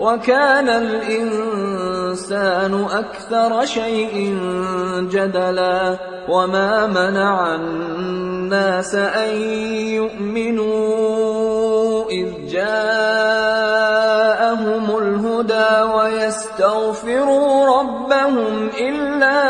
وكان الإنسان أكثر شيء جدلا وما منع الناس أن يؤمنوا إذ جاءهم الهدى ويستغفروا ربهم إلا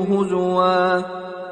يَحْسَبُهُ